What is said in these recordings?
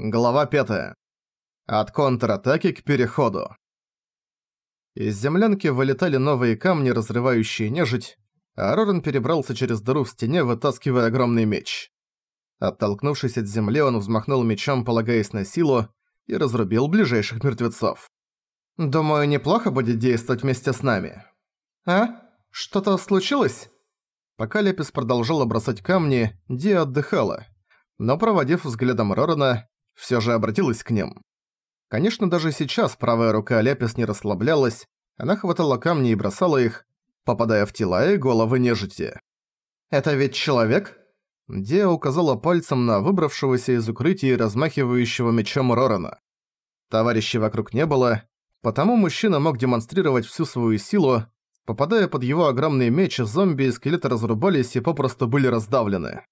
Глава 5. От контратаки к переходу. Из землянки вылетали новые камни, разрывающие нежить, а Роран перебрался через дыру в стене, вытаскивая огромный меч. Оттолкнувшись от земли, он взмахнул мечом, полагаясь на силу, и разрубил ближайших мертвецов. «Думаю, неплохо будет действовать вместе с нами». «А? Что-то случилось?» Пока Лепис продолжала бросать камни, Ди отдыхала, но, проводив взглядом Рорана, все же обратилась к ним. Конечно, даже сейчас правая рука Ляпис не расслаблялась, она хватала камни и бросала их, попадая в тела и головы нежити. «Это ведь человек?» Диа указала пальцем на выбравшегося из укрытия и размахивающего мечом Рорана. Товарищей вокруг не было, потому мужчина мог демонстрировать всю свою силу, попадая под его огромный меч, зомби и скелеты разрубались и попросту были раздавлены.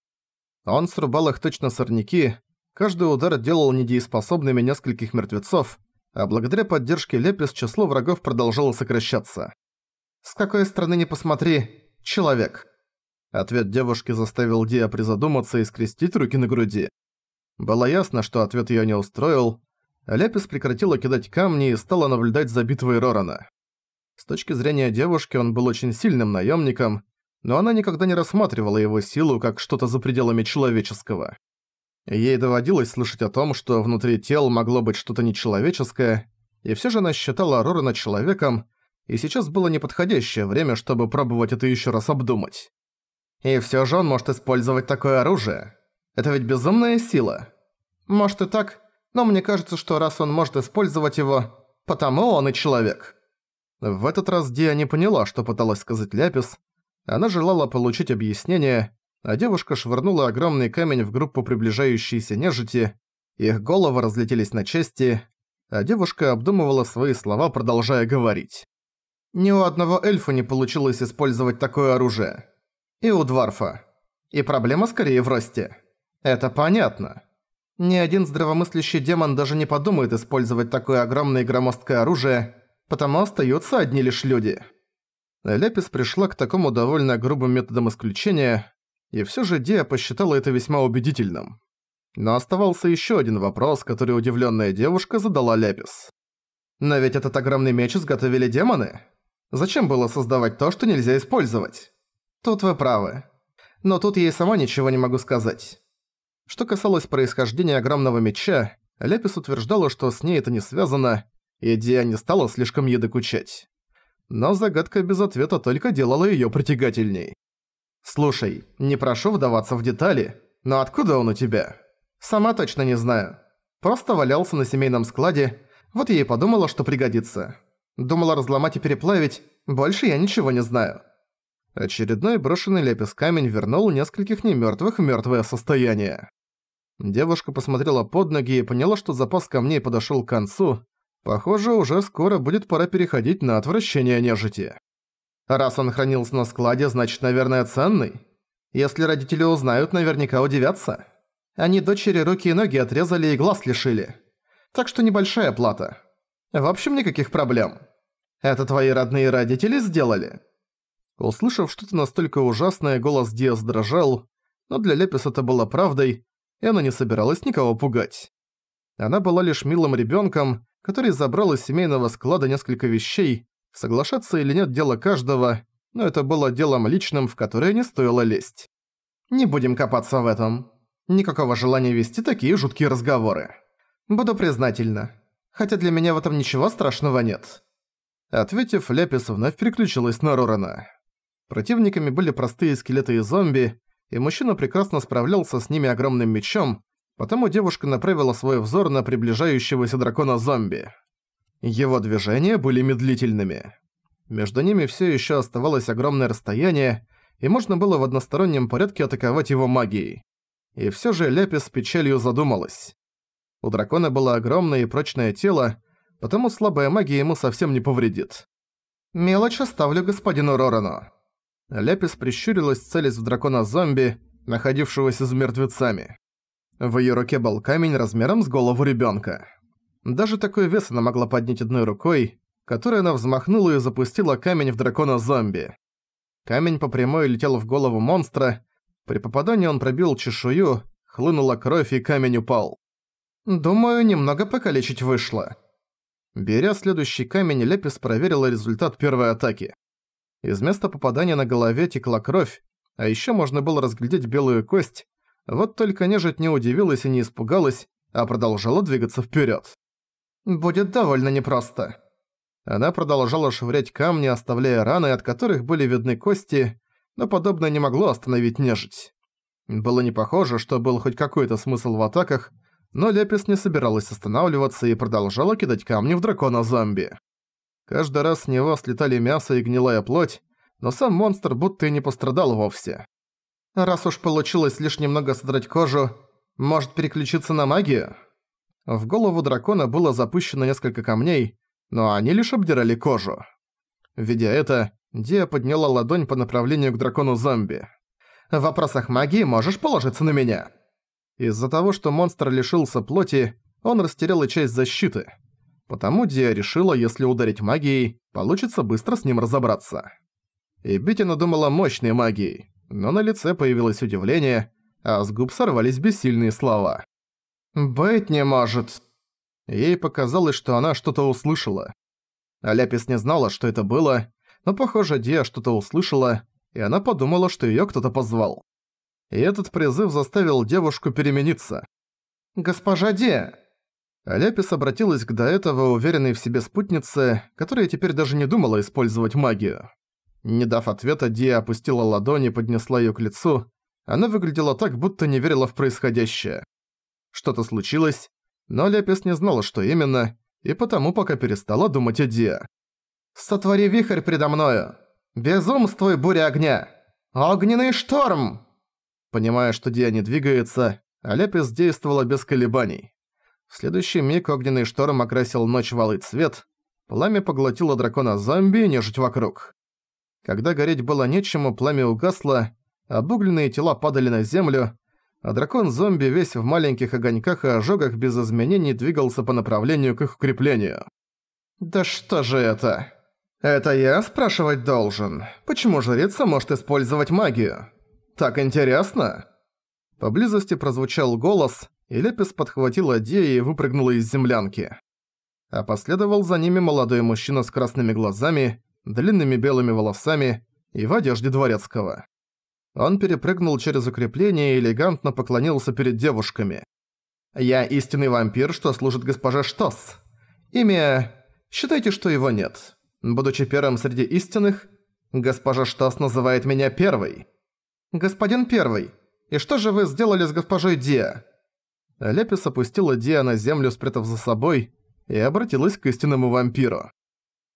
Он срубал их точно сорняки, Каждый удар делал недееспособными нескольких мертвецов, а благодаря поддержке Лепис число врагов продолжало сокращаться. «С какой стороны не посмотри, человек!» Ответ девушки заставил Диа призадуматься и скрестить руки на груди. Было ясно, что ответ её не устроил. Лепис прекратила кидать камни и стала наблюдать за битвой Рорана. С точки зрения девушки он был очень сильным наёмником, но она никогда не рассматривала его силу как что-то за пределами человеческого. Ей доводилось слышать о том, что внутри тел могло быть что-то нечеловеческое, и всё же она считала Рорана человеком, и сейчас было неподходящее время, чтобы пробовать это ещё раз обдумать. И всё же он может использовать такое оружие. Это ведь безумная сила. Может и так, но мне кажется, что раз он может использовать его, потому он и человек. В этот раз Диа не поняла, что пыталась сказать Ляпис. Она желала получить объяснение, а девушка швырнула огромный камень в группу приближающейся нежити, их головы разлетелись на части, а девушка обдумывала свои слова, продолжая говорить. Ни у одного эльфа не получилось использовать такое оружие. И у Дварфа. И проблема скорее в росте. Это понятно. Ни один здравомыслящий демон даже не подумает использовать такое огромное и громоздкое оружие, потому остаются одни лишь люди. Лепис пришла к такому довольно грубым методам исключения, и всё же Диа посчитала это весьма убедительным. Но оставался ещё один вопрос, который удивлённая девушка задала Ляпис. «Но ведь этот огромный меч изготовили демоны? Зачем было создавать то, что нельзя использовать?» «Тут вы правы. Но тут я и сама ничего не могу сказать». Что касалось происхождения огромного меча, Ляпис утверждала, что с ней это не связано, и Диа не стала слишком ей докучать. Но загадка без ответа только делала её притягательней. «Слушай, не прошу вдаваться в детали, но откуда он у тебя?» «Сама точно не знаю. Просто валялся на семейном складе, вот я и подумала, что пригодится. Думала разломать и переплавить, больше я ничего не знаю». Очередной брошенный лепес камень вернул нескольких немёртвых в мёртвое состояние. Девушка посмотрела под ноги и поняла, что запас камней подошёл к концу. Похоже, уже скоро будет пора переходить на отвращение нежити. Раз он хранился на складе, значит, наверное, ценный. Если родители узнают, наверняка удивятся. Они дочери руки и ноги отрезали и глаз лишили. Так что небольшая плата. В общем, никаких проблем. Это твои родные родители сделали?» Услышав что-то настолько ужасное, голос Диас дрожал, но для Лепис это было правдой, и она не собиралась никого пугать. Она была лишь милым ребенком, который забрал из семейного склада несколько вещей, Соглашаться или нет дело каждого, но это было делом личным, в которое не стоило лезть. Не будем копаться в этом. Никакого желания вести такие жуткие разговоры. Буду признательна. Хотя для меня в этом ничего страшного нет. Ответив, Лепис вновь переключилась на Рорана. Противниками были простые скелеты и зомби, и мужчина прекрасно справлялся с ними огромным мечом, потому девушка направила свой взор на приближающегося дракона-зомби. Его движения были медлительными. Между ними все еще оставалось огромное расстояние, и можно было в одностороннем порядке атаковать его магией. И все же Ляпис с печалью задумалась. У дракона было огромное и прочное тело, потому слабая магия ему совсем не повредит. «Мелочь оставлю господину Рорану». Ляпис прищурилась, целясь в дракона-зомби, находившегося за мертвецами. В её руке был камень размером с голову ребёнка. Даже такой вес она могла поднять одной рукой, которой она взмахнула и запустила камень в дракона-зомби. Камень по прямой летел в голову монстра, при попадании он пробил чешую, хлынула кровь и камень упал. «Думаю, немного покалечить вышло». Беря следующий камень, Лепис проверила результат первой атаки. Из места попадания на голове текла кровь, а ещё можно было разглядеть белую кость, вот только нежить не удивилась и не испугалась, а продолжала двигаться вперёд. «Будет довольно непросто». Она продолжала швырять камни, оставляя раны, от которых были видны кости, но подобное не могло остановить нежить. Было не похоже, что был хоть какой-то смысл в атаках, но Лепис не собиралась останавливаться и продолжала кидать камни в дракона-зомби. Каждый раз с него слетали мясо и гнилая плоть, но сам монстр будто и не пострадал вовсе. Раз уж получилось лишь немного содрать кожу, может переключиться на магию? В голову дракона было запущено несколько камней, но они лишь обдирали кожу. Видя это, Диа подняла ладонь по направлению к дракону-зомби. «В вопросах магии можешь положиться на меня?» Из-за того, что монстр лишился плоти, он растерял и часть защиты. Потому Диа решила, если ударить магией, получится быстро с ним разобраться. И Бити надумала мощной магией, но на лице появилось удивление, а с губ сорвались бессильные слова. «Быть не может». Ей показалось, что она что-то услышала. Аляпис не знала, что это было, но, похоже, Диа что-то услышала, и она подумала, что её кто-то позвал. И этот призыв заставил девушку перемениться. «Госпожа Диа!» Аляпис обратилась к до этого уверенной в себе спутнице, которая теперь даже не думала использовать магию. Не дав ответа, Диа опустила ладонь и поднесла её к лицу. Она выглядела так, будто не верила в происходящее. Что-то случилось, но Лепис не знала, что именно, и потому пока перестала думать о Диа. «Сотвори вихрь предо мною! Безумствуй, буря огня! Огненный шторм!» Понимая, что Диа не двигается, Аляпис действовала без колебаний. В следующий миг огненный шторм окрасил ночь в алый цвет, пламя поглотило дракона-зомби и нежить вокруг. Когда гореть было нечему, пламя угасло, обугленные тела падали на землю, а дракон-зомби весь в маленьких огоньках и ожогах без изменений двигался по направлению к их укреплению. «Да что же это? Это я спрашивать должен? Почему жрица может использовать магию? Так интересно?» Поблизости прозвучал голос, и Лепис подхватила Дея и выпрыгнула из землянки. А последовал за ними молодой мужчина с красными глазами, длинными белыми волосами и в одежде дворецкого. Он перепрыгнул через укрепление и элегантно поклонился перед девушками. «Я истинный вампир, что служит госпоже Штос. Имя... Считайте, что его нет. Будучи первым среди истинных, госпожа Штос называет меня Первой. Господин Первый, и что же вы сделали с госпожой Диа?» Лепис опустила Диа на землю, спрятав за собой, и обратилась к истинному вампиру.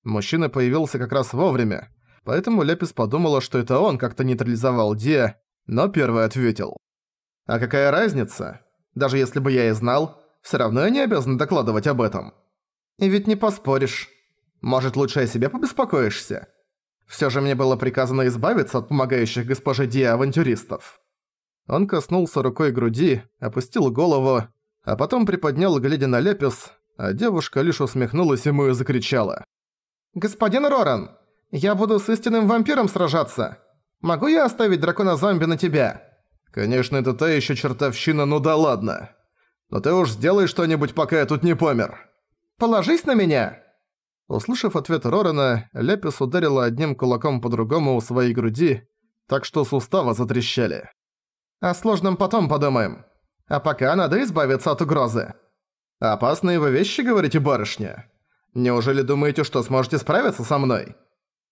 Мужчина появился как раз вовремя, поэтому Лепис подумала, что это он как-то нейтрализовал Диа, но первый ответил. «А какая разница? Даже если бы я и знал, всё равно я не обязан докладывать об этом. И ведь не поспоришь. Может, лучше о себе побеспокоишься? Всё же мне было приказано избавиться от помогающих госпоже Диа авантюристов». Он коснулся рукой груди, опустил голову, а потом приподнял, глядя на Лепис, а девушка лишь усмехнулась ему и закричала. «Господин Роран, я буду с истинным вампиром сражаться. Могу я оставить дракона-зомби на тебя?» «Конечно, это та ещё чертовщина, ну да ладно. Но ты уж сделай что-нибудь, пока я тут не помер. Положись на меня!» Услышав ответ Рорана, Лепис ударила одним кулаком по другому у своей груди, так что суставы затрещали. «О сложном потом подумаем. А пока надо избавиться от угрозы». «Опасные вы вещи, говорите, барышня?» Неужели думаете, что сможете справиться со мной?»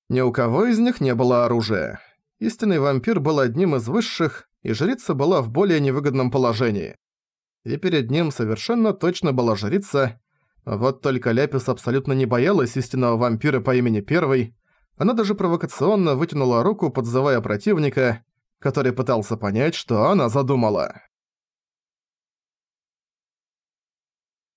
Ни у кого из них не было оружия. Истинный вампир был одним из высших, и жрица была в более невыгодном положении. И перед ним совершенно точно была жрица, вот только Ляпис абсолютно не боялась истинного вампира по имени Первый, она даже провокационно вытянула руку, подзывая противника, который пытался понять, что она задумала.